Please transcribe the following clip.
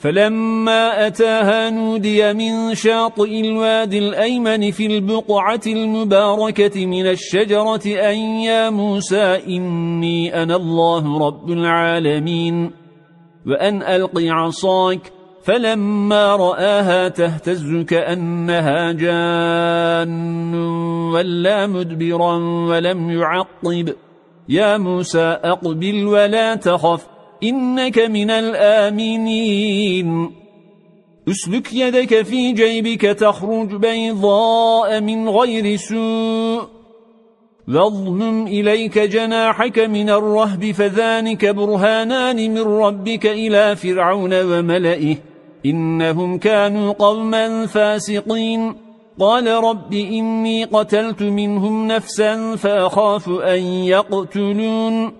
فلما أتاها نودي من شاطئ الواد الأيمن في البقعة المباركة من الشجرة أن يا موسى إني أنا الله رب العالمين وأن ألقي عصاك. فلما رآها تهتز كأنها جان ولا مدبرا ولم يعقب. يا موسى أقبل ولا تخف. إنك من الآمنين. أسلك يدك في جيبك تخرج بيضاء من غير سوء. واضمم إليك جناحك من الرهب فذانك برهانان من ربك إلى فرعون وملئه. إنهم كانوا قوما فاسقين. قال رب إني قتلت منهم نفسا فأخاف أن يقتلون.